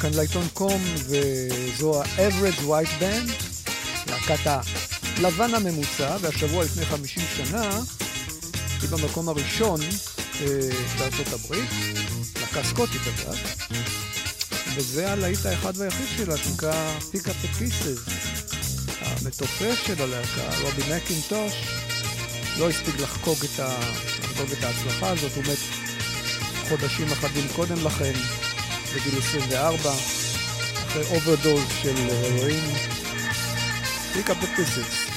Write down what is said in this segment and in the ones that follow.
כאן לעיתון קום, וזו ה-Average White Band, להקת הלבן הממוצע, והשבוע לפני 50 שנה היא במקום הראשון אה, בארצות הברית, להקה סקוטית אגב, וזה הלהיט האחד והיחיד שלה, שנקרא Pick up the Pieces. המתופף של הלהקה, רובי מקינטוש, לא הספיק לחגוג את, ה... לחגוג את ההצלחה הזאת, הוא מת חודשים אחדים קודם לכן. בגיל 24, אחרי אוברדוז של הרואין. Pick up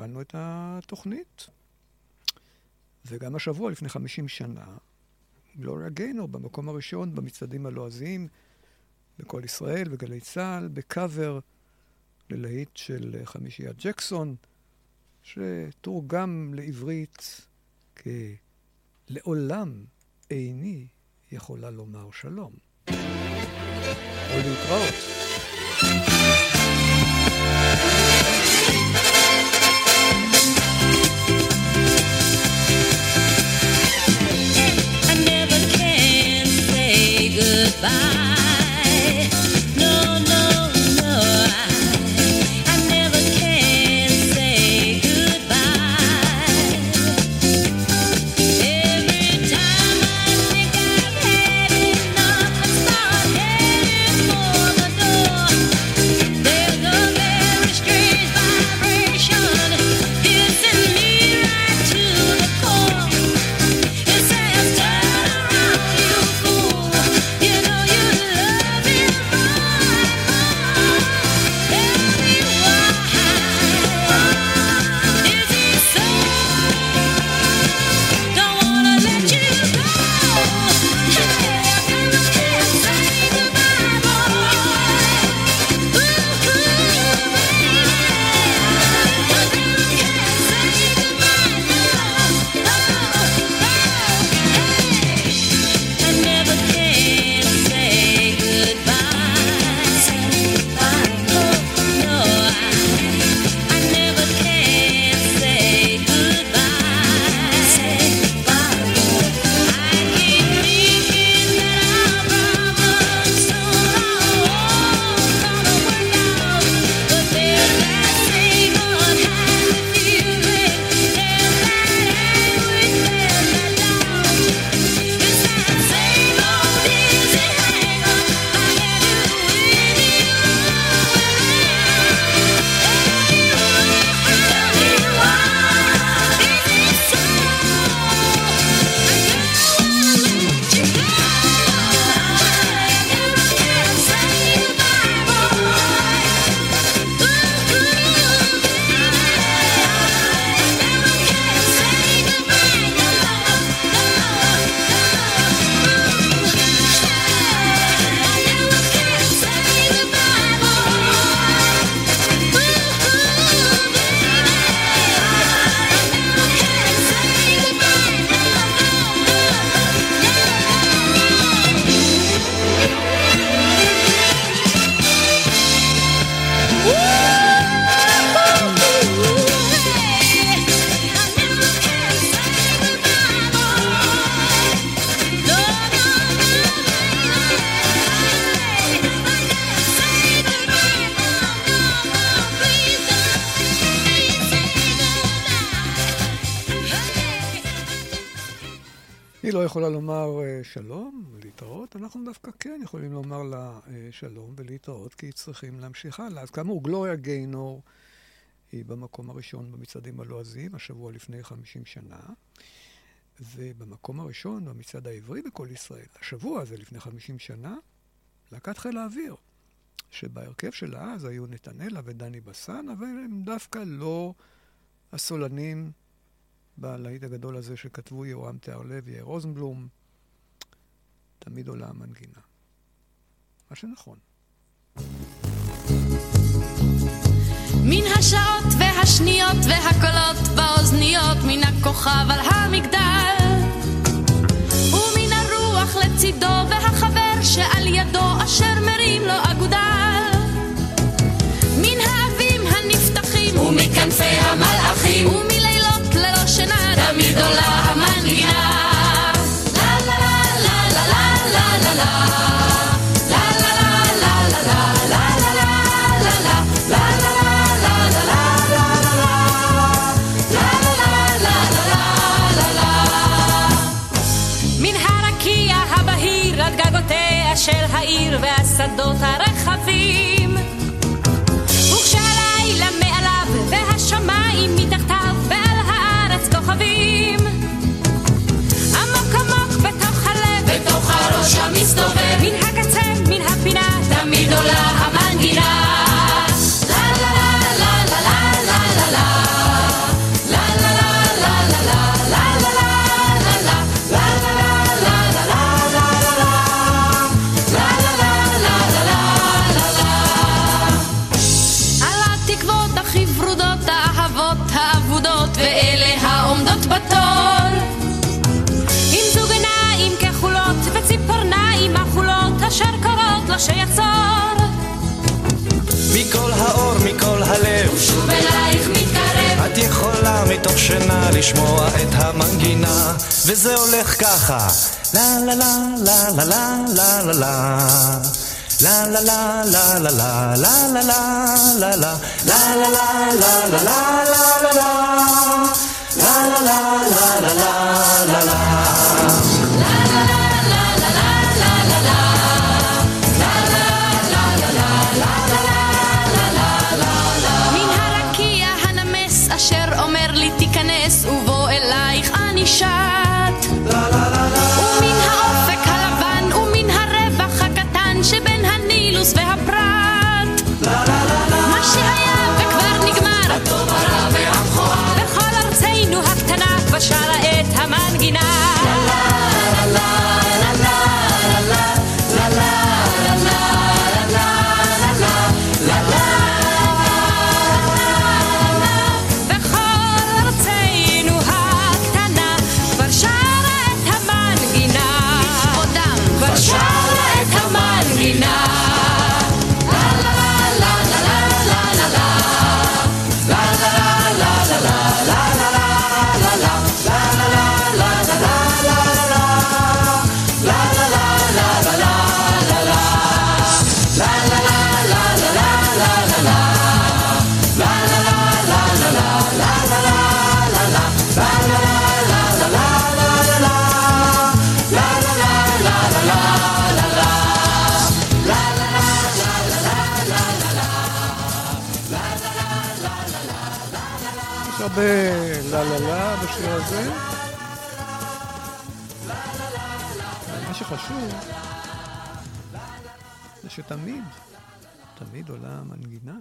התחלנו את התוכנית. וגם השבוע, לפני 50 שנה, גלוריה גיינור במקום הראשון במצעדים הלועזיים, בקול ישראל, בגלי צה"ל, בקאבר ללהיט של חמישיית ג'קסון, שתורגם לעברית כ"לעולם איני יכולה לומר שלום". ולהתראות. goodbye. שלום ולהתראות, כי צריכים להמשיך הלאה. אז כאמור, גלוריה גיינור היא במקום הראשון במצעדים הלועזיים, השבוע לפני 50 שנה, ובמקום הראשון במצעד העברי בכל ישראל, השבוע הזה לפני 50 שנה, להקת חיל האוויר, שבהרכב שלה אז היו נתנאלה ודני בסן, אבל הם דווקא לא הסולנים בלהיט הגדול הזה שכתבו יורם תיארלב, יאיר רוזנבלום, תמיד עולה המנגינה. מה שנכון. מן השעות והשניות והקולות באוזניות, מן הכוכב על המגדל. ומן הרוח לצידו והחבר שעל ידו אשר מרים לו אגודל. מן האבים הנפתחים ומכנפי המלאכים ומלילות ללא שינה תמיד עולה לשמוע את המנגינה, וזה הולך ככה. לה לה לה לה לה לה לה לה la la la la la la la la la la la la la la la la la la try I הרבה לה לה בשיר הזה. מה שחשוב זה שתמיד, תמיד עולה המנגינה.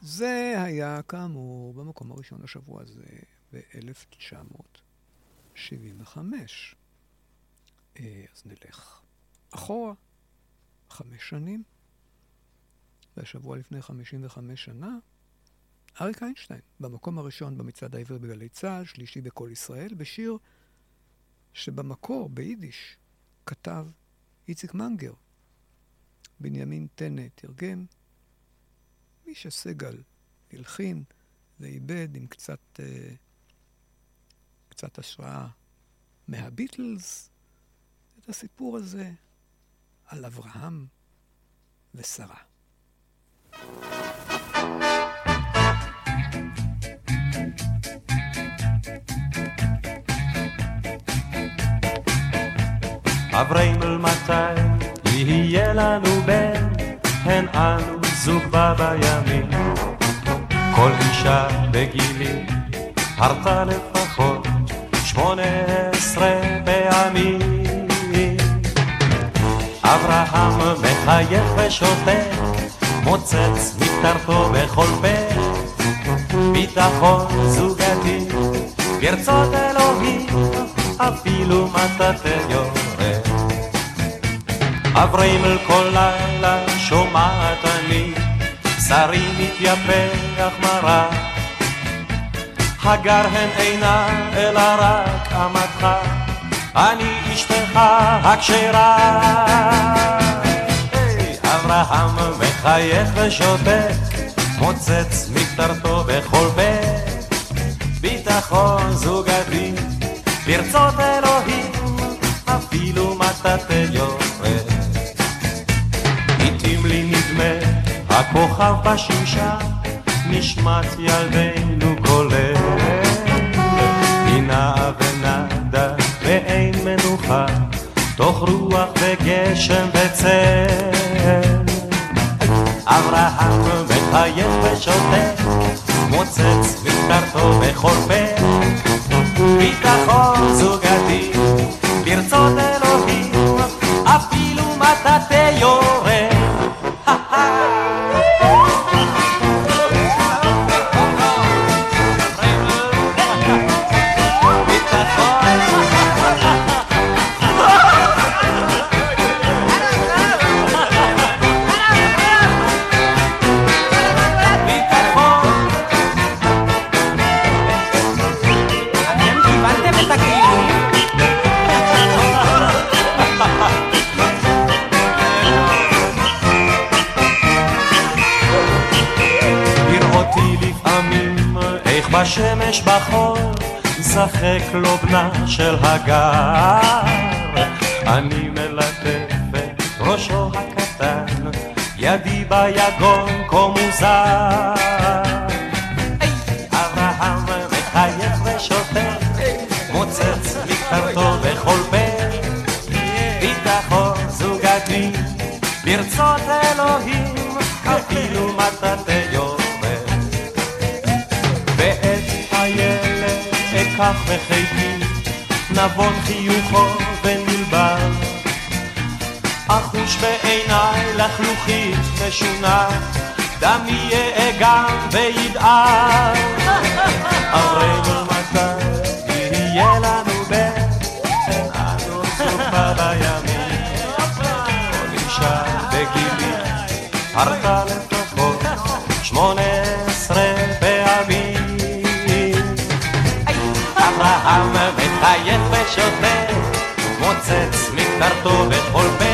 זה היה כאמור במקום הראשון לשבוע הזה ב-1975. אז נלך אחורה, חמש שנים, והשבוע לפני 55 שנה, אריק איינשטיין, במקום הראשון במצעד העברי בגלי צה"ל, שלישי בקול ישראל, בשיר שבמקור, ביידיש, כתב איציק מנגר. בנימין טנא תרגם, מישה סגל הלחין ואיבד עם קצת, אה, קצת השראה מהביטלס את הסיפור הזה על אברהם ושרה. אבריימל מתי יהיה לנו בן, הן אנו זוג בה בימים. כל אישה בגילי הרתה לפחות שמונה עשרה פעמים. אברהם מחייך ושותק, מוצץ מקטרתו בכל פה, ביטחון זוגתי, ברצות אלוהים, אפילו מטאטא יורד. אבריימל כל לילה שומעת אני, שרי מתייפח מרה. הגר הן אינה אלא רק אמתך, אני אשתך הכשרה. אברהם מחייך ושותק, מוצץ מקטרתו בכל בית, ביטחון זוגתי, ברצות אלוהים, יורד. לעתים לי נדמה, הכוכב בשמשה, נשמת ילדינו קולט. היא ונדה ואין מנוחה, תוך רוח וגשם וצל. אברהם מחייך ושותק, מוצץ מקטרתו פה. ביטחון זוגתי, ברצות אלוהים, Mateo השמש בחור, משחק לו בנה של הגר. אני מלטף את ראשו הקטן, ידי ביגון כה מוזר. אברהם מחייך ושוטף, מוצץ מקטרתו בכל פה, ביטחון זוגתי, ברצות אלוהים, אקח בחיתי, נבון חיוכו ונלבן. אחוש בעיניי לחלוכית משונה, דם יהיה גם וידער. אמרנו מתי יהיה לנו בן, אנו סופה בימים. כל אישה בגילי הרתה לפחות שמונה ושוטר, מוצץ מקטרתו בכל פה.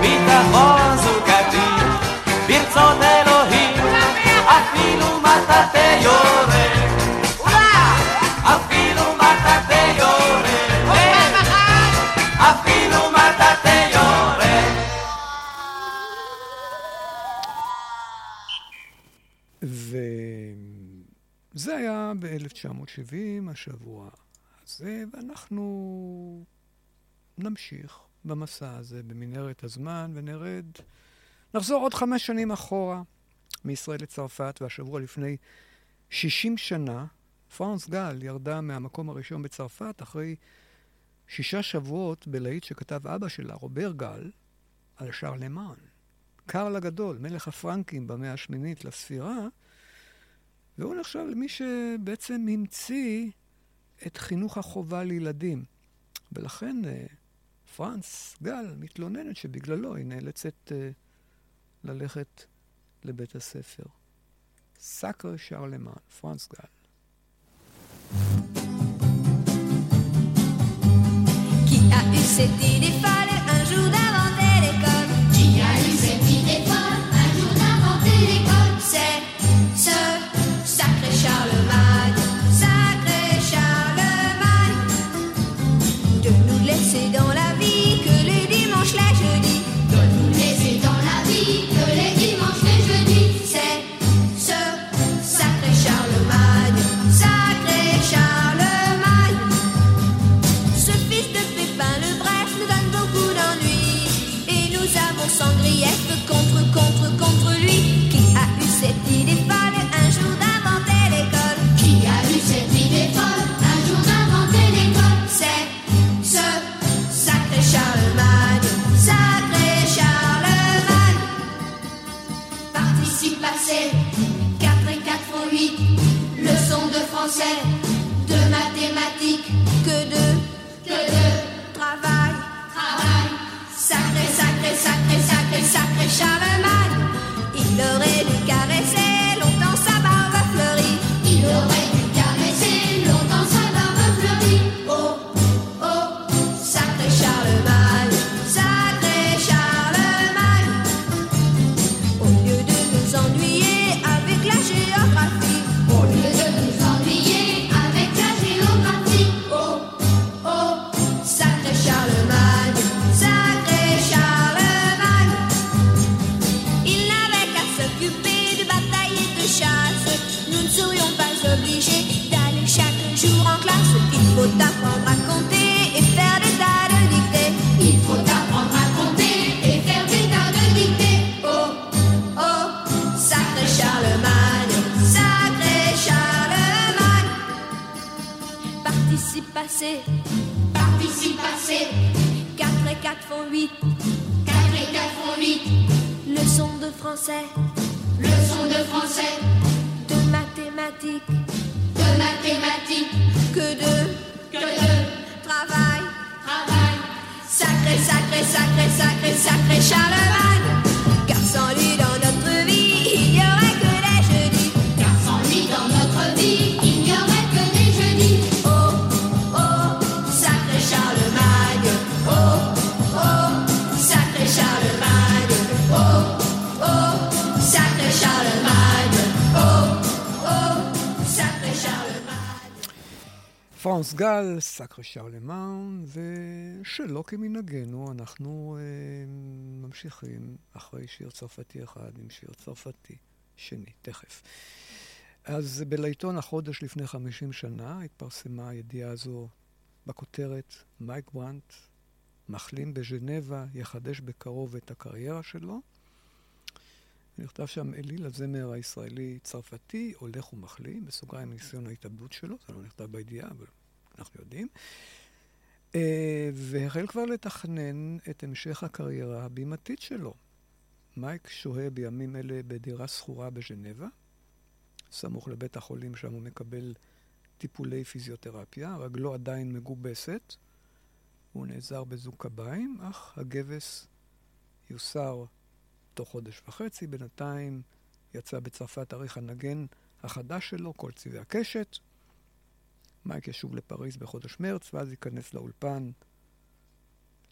ביטחון זוגתי, ברצות אלוהים, אפילו מטאטא יורד. אפילו מטאטא יורד. אפילו מטאטא יורד. וזה היה ב-1970, השבוע הזה, ואנחנו נמשיך במסע הזה במנהרת הזמן ונרד, נחזור עוד חמש שנים אחורה מישראל לצרפת, והשבוע לפני 60 שנה, פרנס גל ירדה מהמקום הראשון בצרפת אחרי שישה שבועות בלהיט שכתב אבא שלה, רובר גל, על שרלמן. קרל הגדול, מלך הפרנקים במאה השמינית לספירה, והוא נחשב למי שבעצם המציא את חינוך החובה לילדים. ולכן אה, פרנס גל מתלוננת שבגללו היא נאלצת אה, ללכת לבית הספר. סאקר שרלמן, פרנס גל. Qui a eu cette Participe passé, participe passé. 4 et 4 font 8. 4 et 4 font 8. Leçon de français, leçon de français. De mathématiques, de mathématiques. Que de, que de travail, travail. Sacré, sacré, sacré, sacré, sacré Charlemagne. Car sans lui dans notre פרנס גל, סאקרי שרלמן, ושלא כמנהגנו, אנחנו אה, ממשיכים אחרי שיר צרפתי אחד עם שיר צרפתי שני, תכף. אז בלעיתון החודש לפני 50 שנה התפרסמה הידיעה הזו בכותרת מייק ברנט, מחלים בז'נבה, יחדש בקרוב את הקריירה שלו. נכתב שם אליל הזמר הישראלי-צרפתי, הולך ומחלים, בסוגריים ניסיון ההתאבדות שלו, זה לא נכתב בידיעה, אבל אנחנו יודעים. אה, והחל כבר לתכנן את המשך הקריירה הבימתית שלו. מייק שוהה בימים אלה בדירה שכורה בז'נבה, סמוך לבית החולים שם הוא מקבל טיפולי פיזיותרפיה, רגלו עדיין מגובסת, הוא נעזר בזוג קביים, אך הגבס יוסר תוך חודש וחצי. בינתיים יצא בצרפת תאריך הנגן החדש שלו, כל צבעי הקשת. מייק ישוב לפריז בחודש מרץ, ואז ייכנס לאולפן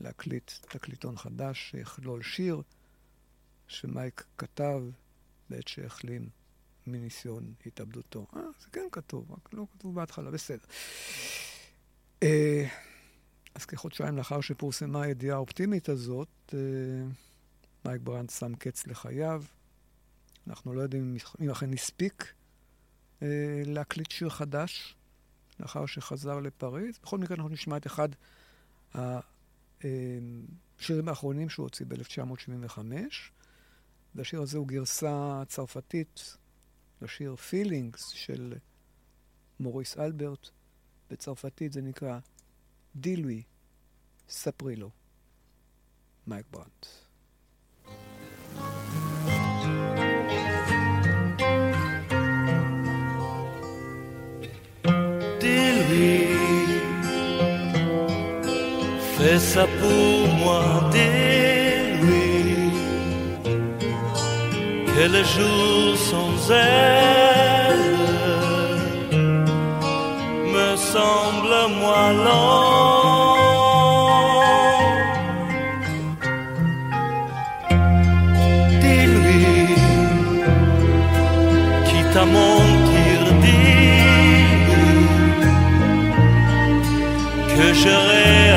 להקליט תקליטון חדש שיכלול שיר שמייק כתב בעת שהחלים מניסיון התאבדותו. אה, זה כן כתוב, רק לא כתוב בהתחלה, בסדר. אה, אז כחודשיים לאחר שפורסמה הידיעה האופטימית הזאת, אה, מייק ברנד שם קץ לחייו. אנחנו לא יודעים אם אכן הספיק אה, להקליט שיר חדש לאחר שחזר לפריז. בכל מקרה אנחנו נשמע את אחד השירים האחרונים שהוא הוציא ב-1975, והשיר הזה הוא גרסה צרפתית לשיר Feelings של מוריס אלברט. בצרפתית זה נקרא דילוי, ספרי לו, מייק ברנט. Fais ça pour moi, dis-lui que le jour sans elle me semble moi long. Dis-lui quitte à mentir, dis-lui que je réalise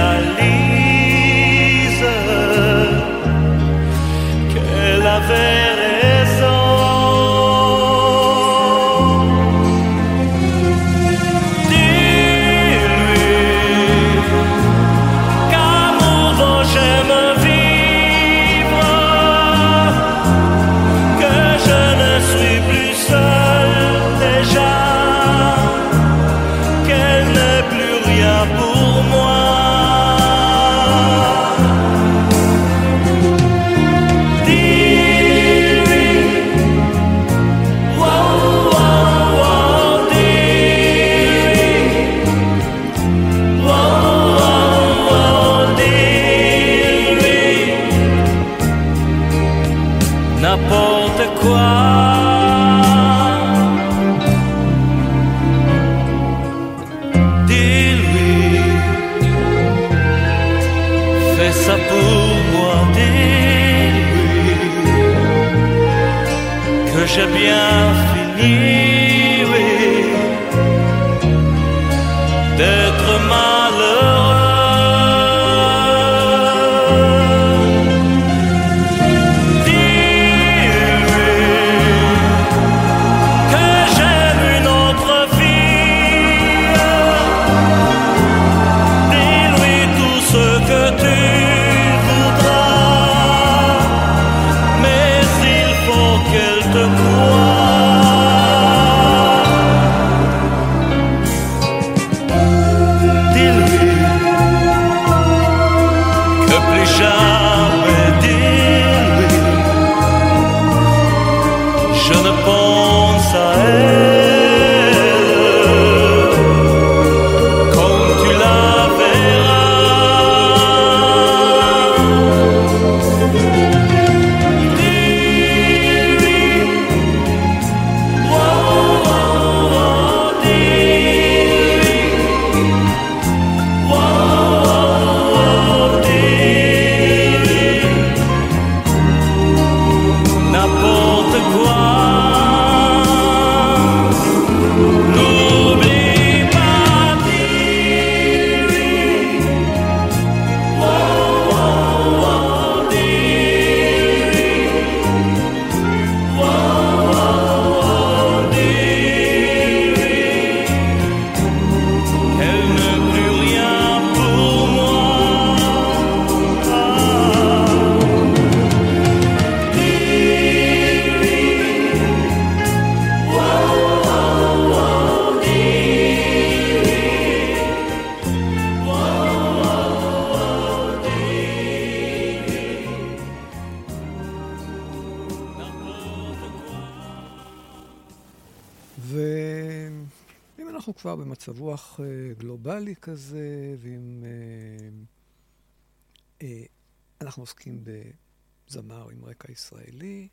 בזמר עם רקע ישראלי,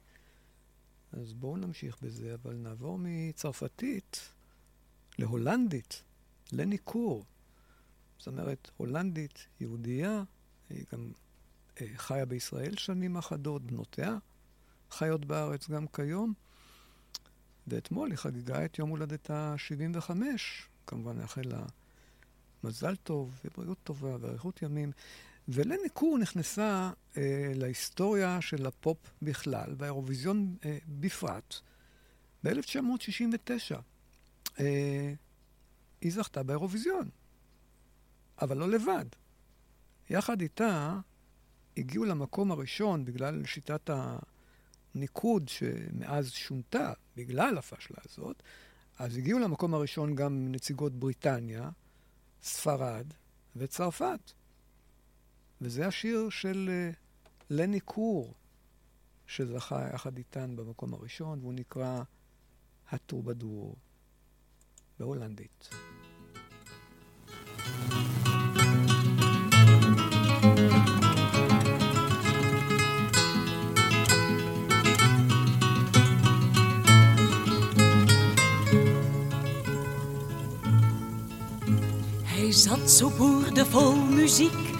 אז בואו נמשיך בזה, אבל נעבור מצרפתית להולנדית, לניכור. זמרת הולנדית, יהודייה, היא גם אה, חיה בישראל שנים אחדות, בנותיה חיות בארץ גם כיום. ואתמול היא חגגה את יום הולדתה ה-75. כמובן נאחל לה מזל טוב ובריאות טובה ואריכות ימים. ולני קור נכנסה אה, להיסטוריה של הפופ בכלל, והאירוויזיון אה, בפרט, ב-1969. אה, היא זכתה באירוויזיון, אבל לא לבד. יחד איתה הגיעו למקום הראשון בגלל שיטת הניקוד שמאז שונתה, בגלל הפשלה הזאת, אז הגיעו למקום הראשון גם נציגות בריטניה, ספרד וצרפת. וזה השיר של uh, לני קור, שזכה יחד איתן במקום הראשון, והוא נקרא הטרובדור בהולנדית. Hij zat zo boerdevol muziek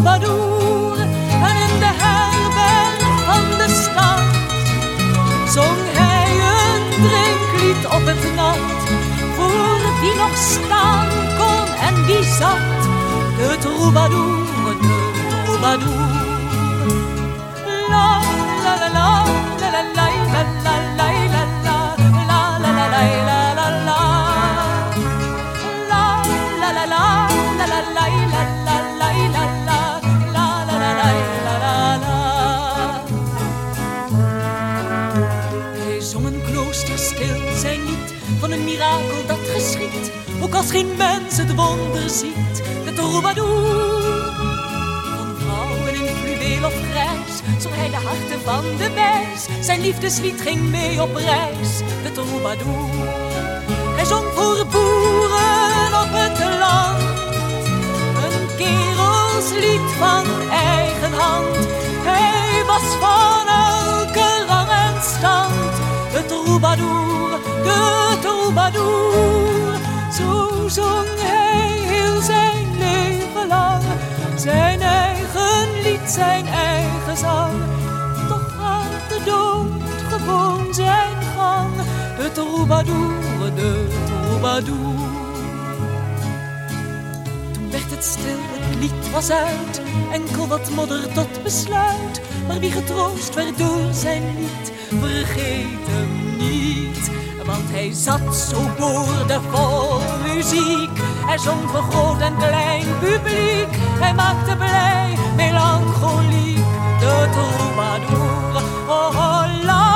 troubadour. En in de herberg van de stad zong hij een drinklied op het nat. Voor wie nog staan kon en wie zat, de troubadour, de troubadour. La Als geen mens het wonder ziet, de troubadour. Van vrouwen in fluweel of grijs, zong hij de harten van de wijs. Zijn liefdeslied ging mee op reis, de troubadour. Hij zong voor boeren op het land, een kerelslied van eigen hand. Hij was van elke rang en stand, de troubadour de troubadour. Zo zong hij heel zijn leven lang, zijn eigen lied, zijn eigen zang. Toch gaat de dood gewoon zijn gang, de troubadour, de troubadour. Toen werd het stil, het lied was uit, enkel wat modder tot besluit. Maar wie getroost werd door zijn lied, vergeet hem niet want hij zat zo boordevol muziek. Hij zong voor groot en klein publiek. Hij maakte blij, melancholiek, de troubadour. Oh, oh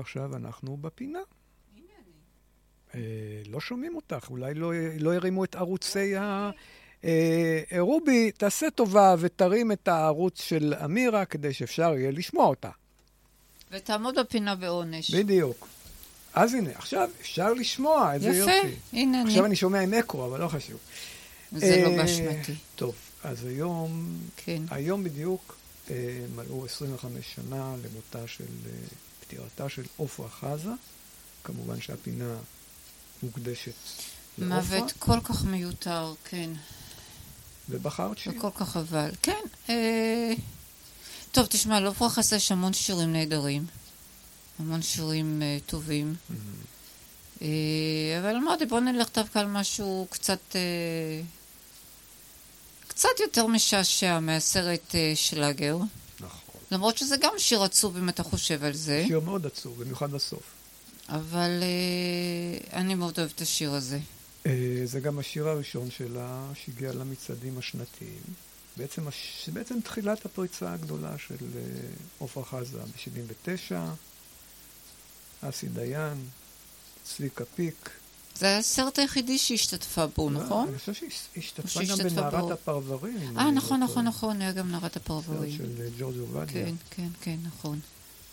ועכשיו אנחנו בפינה. אה, לא שומעים אותך, אולי לא, לא הרימו את ערוצי ה... אה, רובי, תעשה טובה ותרים את הערוץ של אמירה כדי שאפשר יהיה לשמוע אותה. ותעמוד בפינה בעונש. בדיוק. אז הנה, עכשיו אפשר לשמוע, איזה יפה, יופי. הנה עכשיו אני. אני שומע עם אקו, אבל לא חשוב. זה לא אה, באשמתי. טוב, אז היום, כן. היום בדיוק אה, מלאו 25 שנה למותה של, אה, פטירתה של עופרה חזה. כמובן שהפינה מוקדשת לעופרה. מוות כל כך מיותר, כן. ובחרת שיר. וכל כך חבל. כן. אה... טוב, תשמע, לא ברכה עשה יש המון שירים נהדרים. המון שירים אה, טובים. אה, אבל אמרתי, בוא נלך דווקא על משהו קצת... אה, קצת יותר משעשע מהסרט אה, שלאגר. למרות שזה גם שיר עצוב אם אתה חושב על זה. שיר מאוד עצוב, במיוחד בסוף. אבל אה, אני מאוד אוהבת את השיר הזה. אה, זה גם השיר הראשון שלה, שהגיע למצעדים השנתיים. בעצם, הש- בעצם תחילת הפריצה הגדולה של אה, עופרה חזה ב-79, אסי דיין, צביקה פיק. זה היה הסרט היחידי שהיא השתתפה בו, נכון? אני חושב שהיא השתתפה שהיא גם בנערת. הפרברים. אה, נכון, לא נכון. נכון, היה גם נערת סרט הפרברים. של אה, ג'ורג' עובדיה. כן, כן, כן, נכון.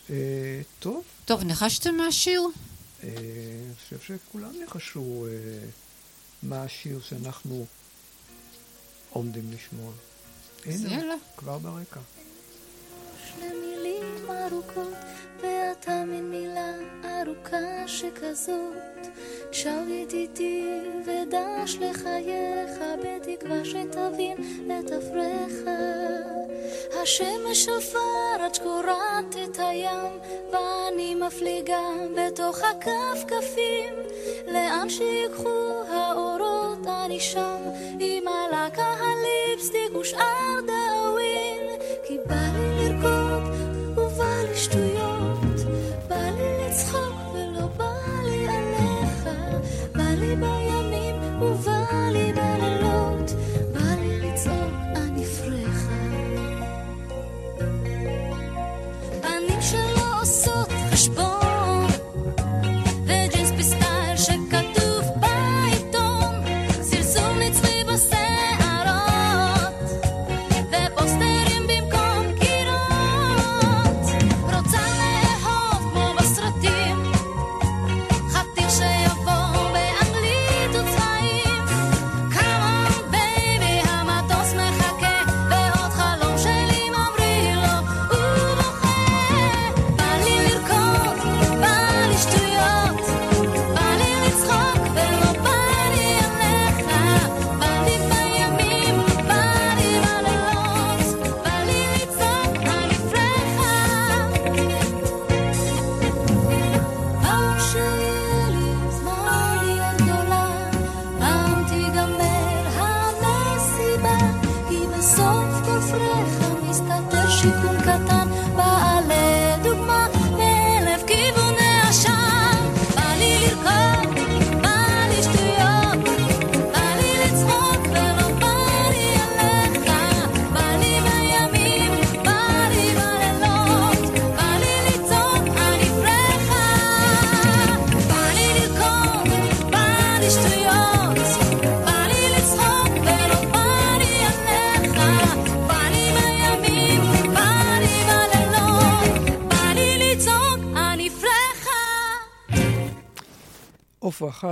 אה, טוב, טוב, ניחשתם מהשיר? אה, אני חושב שכולם ניחשו אה, מה השיר שאנחנו עומדים לשמוע. הנה, יאללה. כבר ברקע. שני מילים ארוכות, ואתה מין מילה ארוכה שכזאת. שרית איתי ודש לחייך, בתקווה שתבין את אברך. השמש שפר עד שקורעת את הים, ואני מפליגה בתוך הכפכפים. לאן שיקחו האורות אני שם, עם הלקה הליפסטיק ושאר דאווין.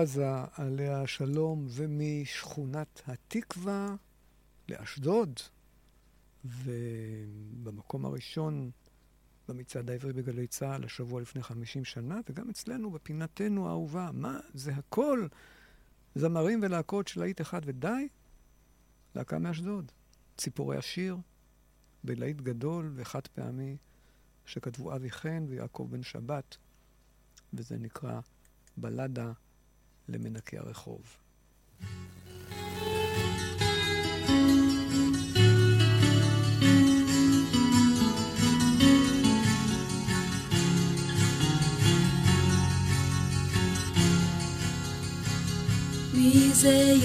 חזה, עליה השלום, ומשכונת התקווה לאשדוד. ובמקום הראשון במצעד העברי בגלי צה"ל, השבוע לפני 50 שנה, וגם אצלנו בפינתנו האהובה. מה? זה הכל זמרים ולהקות של להיט אחד ודי? להקה מאשדוד. ציפורי השיר, בלהיט גדול וחד פעמי, שכתבו אבי חן ויעקב בן שבת, וזה נקרא בלדה למנקי הרחוב. מי זה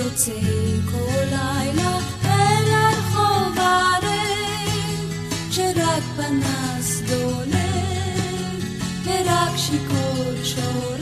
שרק פנס דולק ורק שיכור שורק.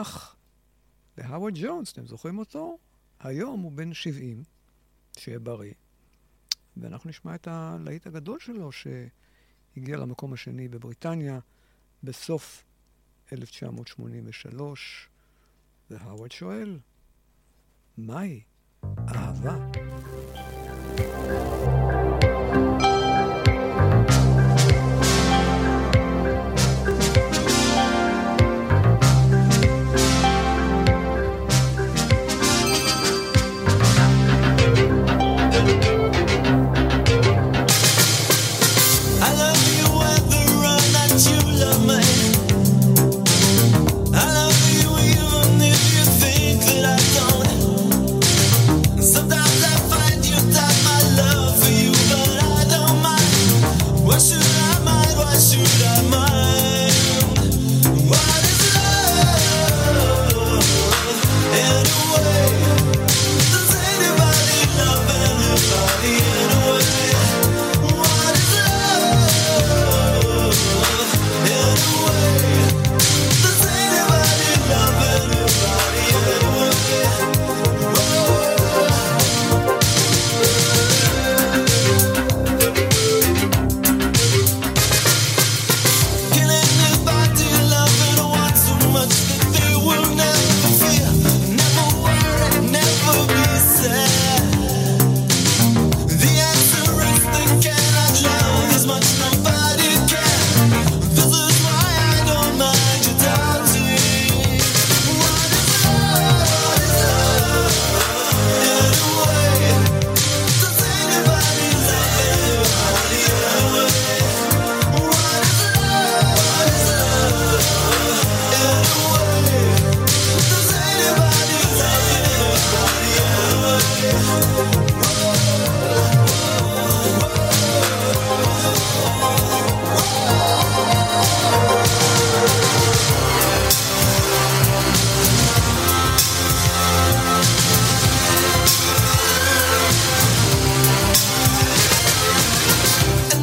הולדת שמח להווארד ג'ונס, אתם זוכרים אותו? היום הוא בן 70, שיהיה בריא. ואנחנו נשמע את הלהיט הגדול שלו, שהגיע למקום השני בבריטניה בסוף 1983, והאוורד שואל, מהי אהבה?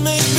make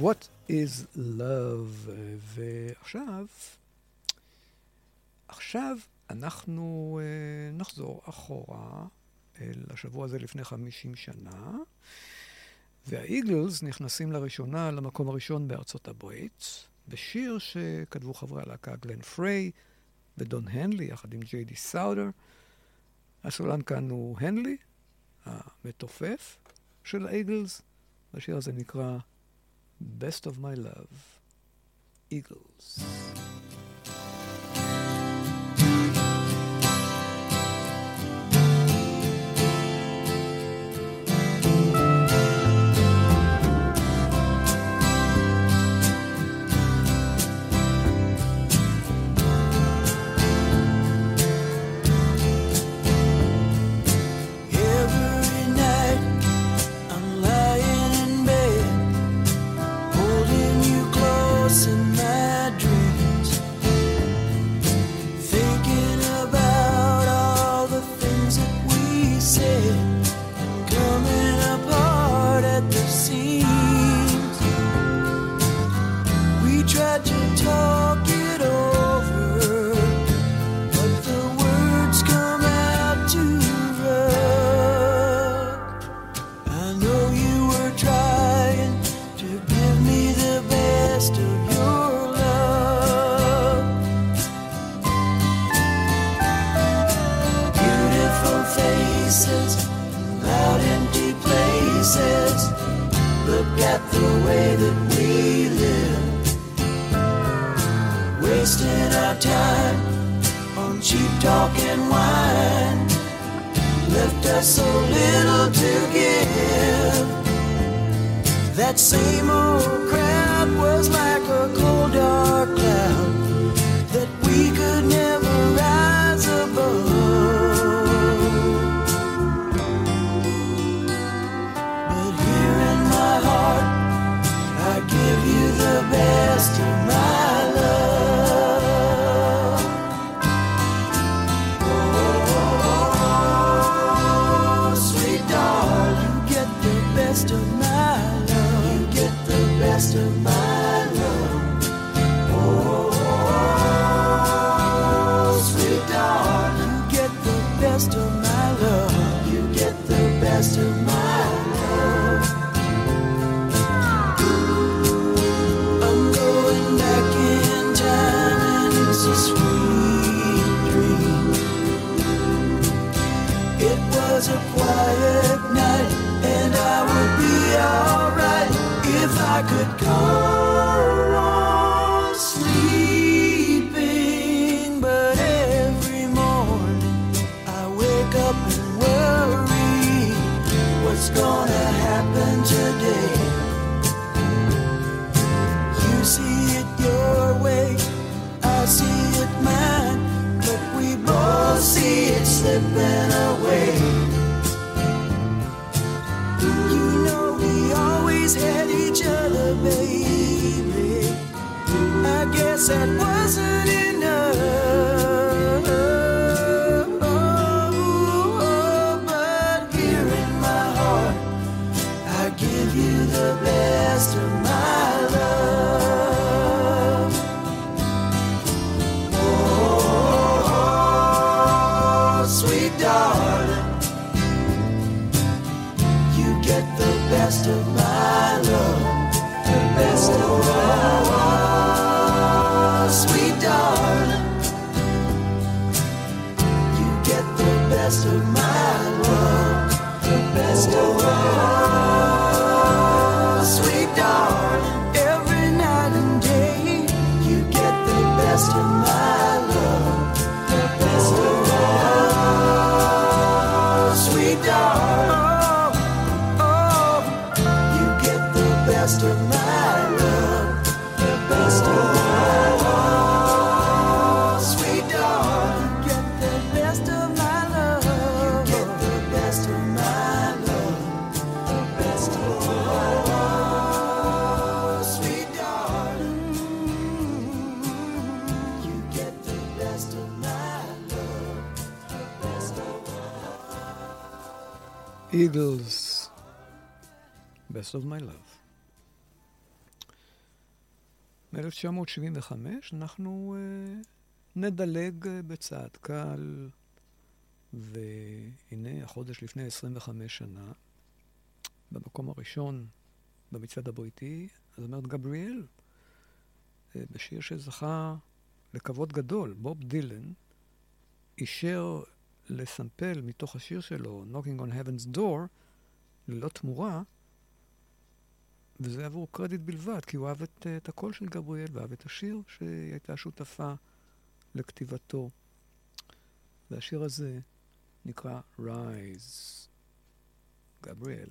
What is Love? ועכשיו, עכשיו אנחנו uh, נחזור אחורה אל השבוע הזה לפני 50 שנה, והאיגלס נכנסים לראשונה למקום הראשון בארצות הברית, בשיר שכתבו חברי הלהקה גלן פריי ודון הנלי, יחד עם ג'יי די סאודר. הסולן כאן הוא הנלי, המתופף של האיגלס. השיר הזה נקרא Best of My Love, Eagles. at the way that we live, wasting our time on cheap talk and wine, left us so little to give. That same old crowd. אנחנו uh, נדלג אה, בצעד קל, והנה החודש לפני 25 שנה, במקום הראשון במצעד הבריטי, אז אומרת גבריאל, אה, בשיר שזכה לכבוד גדול, בוב דילן, אישר לסמפל מתוך השיר שלו, Knocking on Heaven's Door, ללא תמורה, וזה עבור קרדיט בלבד, כי הוא אהב את, את הקול של גבריאל ואהב את השיר שהיא הייתה שותפה לכתיבתו. והשיר הזה נקרא Rise, גבריאל.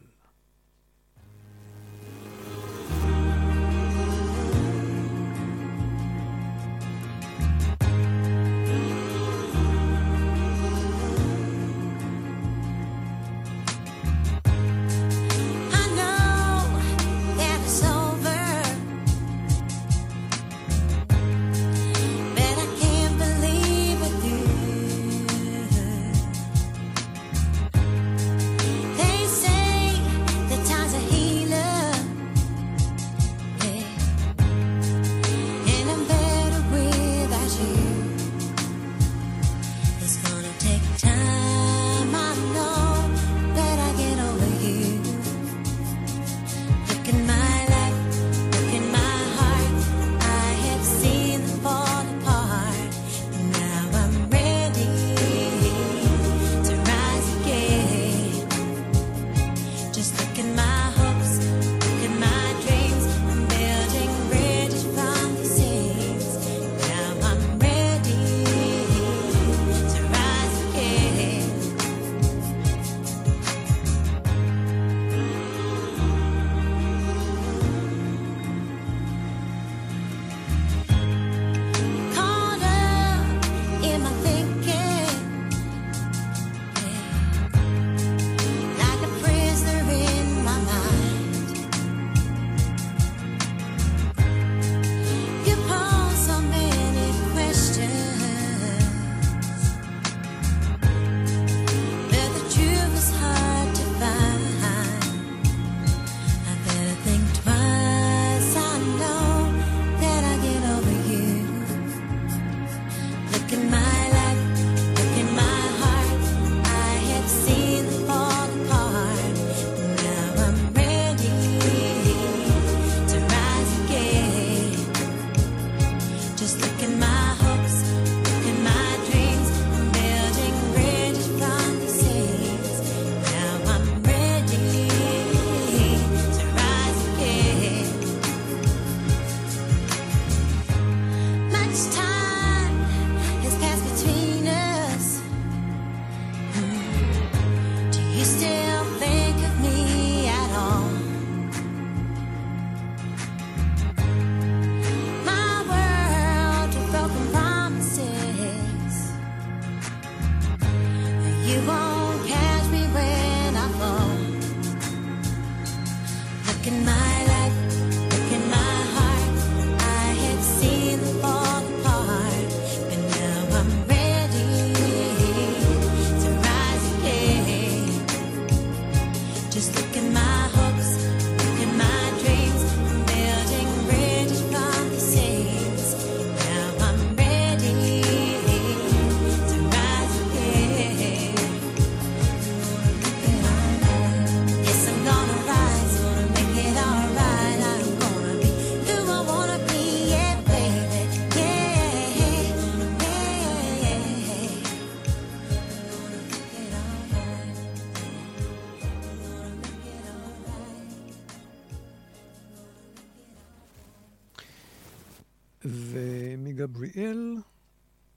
ומגבריאל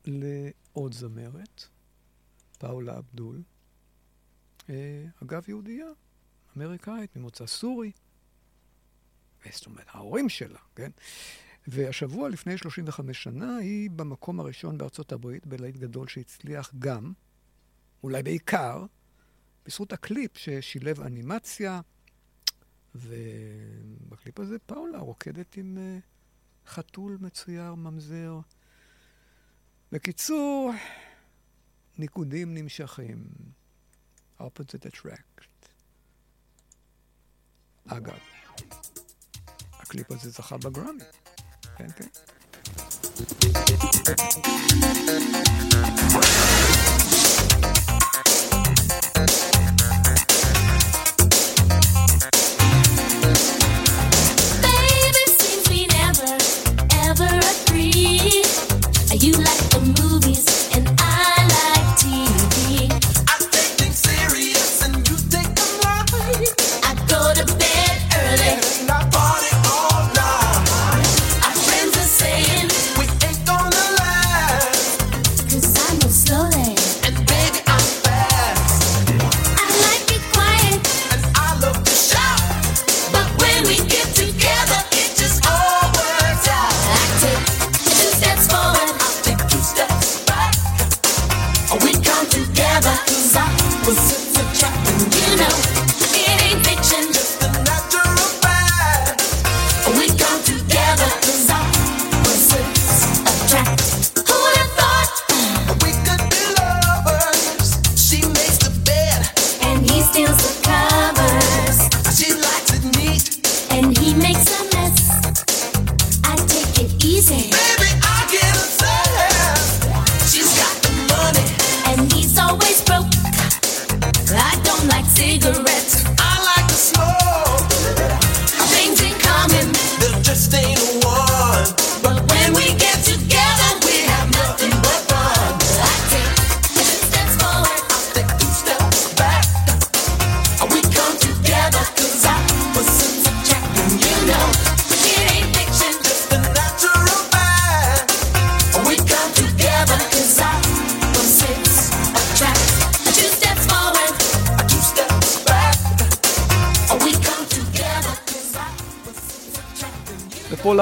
לעוד זמרת, פאולה אבדול, אה, אגב יהודייה, אמריקאית, ממוצא סורי, זאת אומרת, ההורים שלה, כן? והשבוע לפני 35 שנה היא במקום הראשון בארצות הברית, בלהיט גדול שהצליח גם, אולי בעיקר, בזכות הקליפ ששילב אנימציה, ובקליפ הזה פאולה רוקדת עם אה, חתול מצויר, ממזר. בקיצור, ניגודים נמשכים. opposites attract. אגב, הקליפ הזה זכה בגראמי. כן, כן.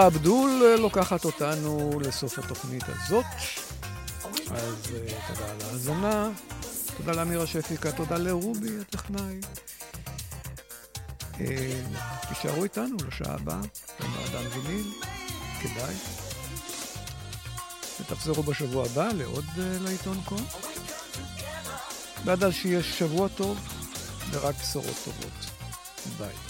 חלה אבדול לוקחת אותנו לסוף התוכנית הזאת. אז אה, תודה על ההאזנה, תודה לאמירה שהפיקה, תודה לרובי הטכנאי. אה, תישארו איתנו לשעה הבאה, גם במעדן ויניל, כדאי. ותחזרו בשבוע הבא לעוד אה, לעיתון קום. ועד אז שיהיה שבוע טוב ורק בשורות טובות. ביי.